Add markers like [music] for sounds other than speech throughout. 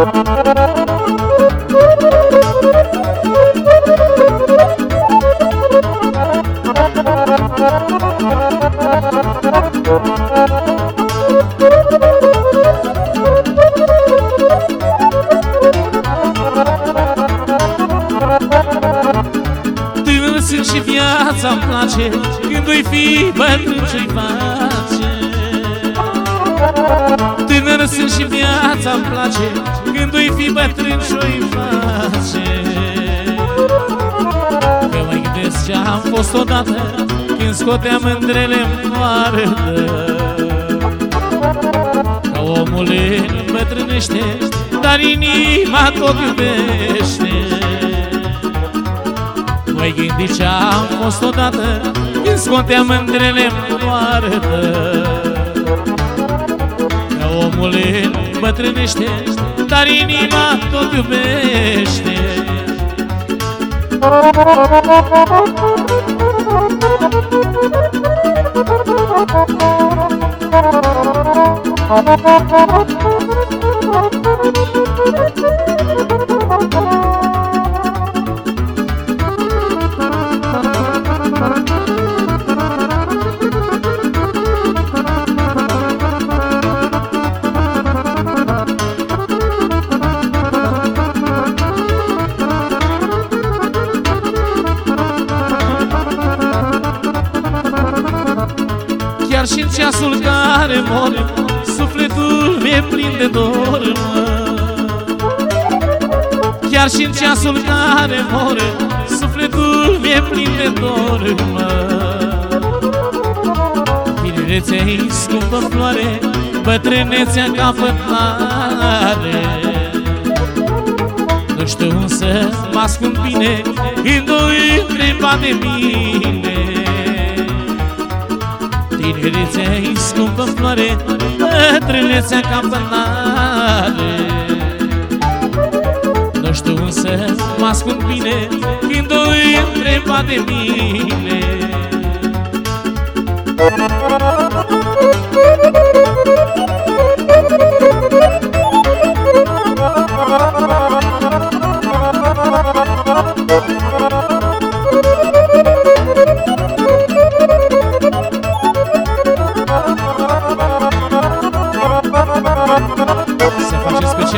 Tânăr sunt și viața-mi place Când voi fi bătrân ce-i face Tânăr sunt și viața-mi place Când voi fi bătrân ce-i face. Că mă gândesc ce-am fost odată Când scoteam mândrele în poartă Că omul îmbătrânește Dar inima tot iubește. Măi gândi ce-am fost odată Când scoteam mândrele în poartă Că omul îmbătrânește Dar inima tot iubește [laughs] Chiar și în ceasul care mor Sufletul mi-e plin de dor mă. Chiar și în ceasul care mor Sufletul mi-e plin de dor mă. Tinerețea-i scumpă floare Bătrânețea capătare Nu știu însă mă ascund bine Când o întreba de mine Tinerețea-i scumpă floare Bătrânețea capătare Nu știu însă mă ascund bine Când o întreba de mine. Se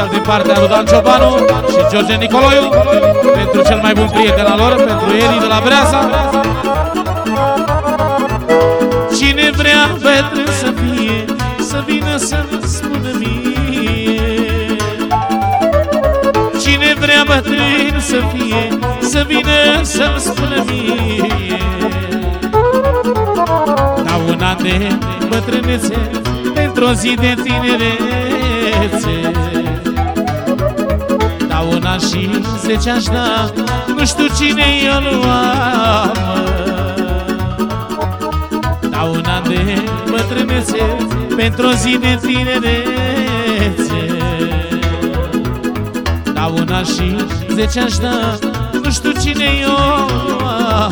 special din partea lui Dan Ciobanu și George Nicoloiu Pentru cel mai bun prieten al lor, pentru Eli de la Breaza. Cine vrea bătrân să fie, să vină să-mi spună mie. Cine vrea bătrân să fie, să vină să-mi spună mie. Dau un an de bătrânețe pentru o zi de tinerețe Dau un an și zece aș da Nu știu cine i-o lua, mă. Dau un an de bătrânețe Pentru o zi de tinerețe Dau un an și zece aș da Nu știu cine i-o lua,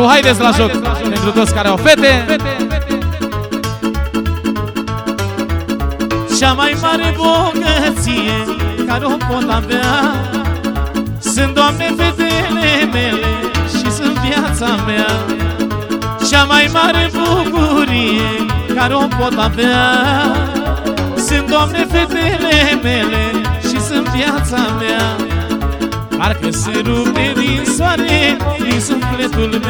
mă. Și acum haideți la joc Pentru toți care au fete. Cea mai mare bogăție Care o pot avea Sunt, Doamne, fetele mele Și sunt viața mea. Cea mai mare bucurie Care o pot avea Sunt, Doamne, fetele mele Și sunt viața mea. Parcă se rupe din soare Din sufletul meu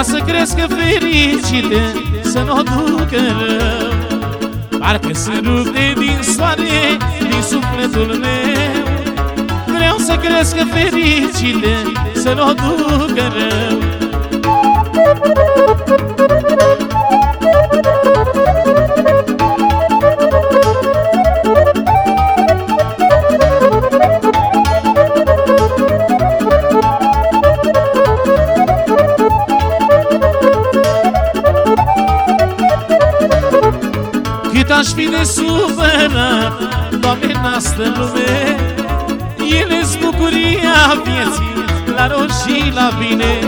Vreau să crească fericite Să nu o ducă rău. Parcă se rupe din soare Din sufletul meu. Vreau să crească fericite Să nu o ducă rău Doamne, nastă lume Ele-s bucuria vieții La rău și la bine.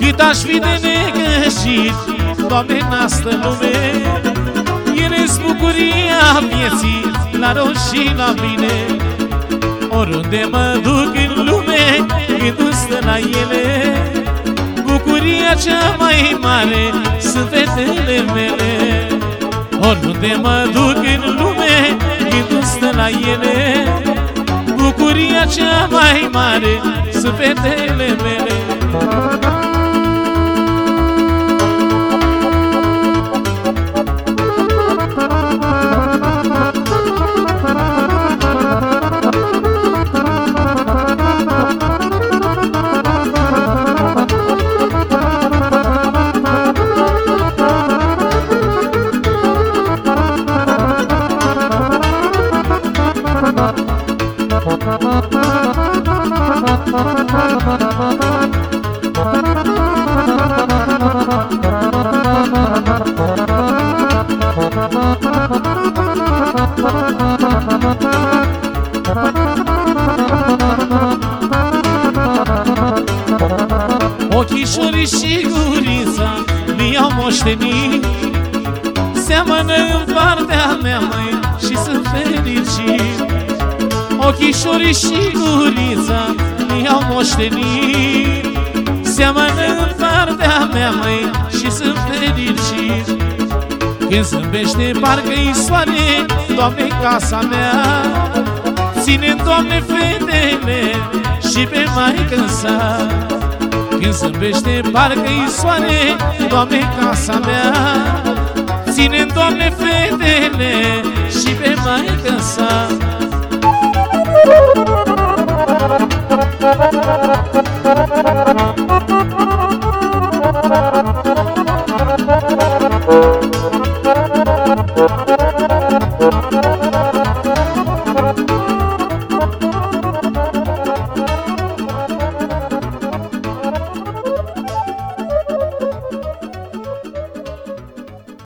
Cât aș fi de negășit Doamne, nastă lume. Ele-s bucuria vieții La rău și la bine. Oriunde mă duc în lume Gândul stă la ele. Bucuria cea mai mare Sunt fetele mele. Oriunde mă duc în lume Gândul stă la ele Bucuria cea mai mare Sunt fetele mele Ochișorii și gurița mi-au moștenit. Seamănă în partea mea, măi, și sunt fericit. Ochișorii și gurița mi-au moștenit. Seamănă în partea mea, măi, și sunt fericit. Când zâmbește, parcă-i soare, Doamne, casa mea ține Doamne, fetele Și pe maică sa Când zâmbește, parcă-i soare Doamne, casa mea ține Doamne, fetele Și pe maică sa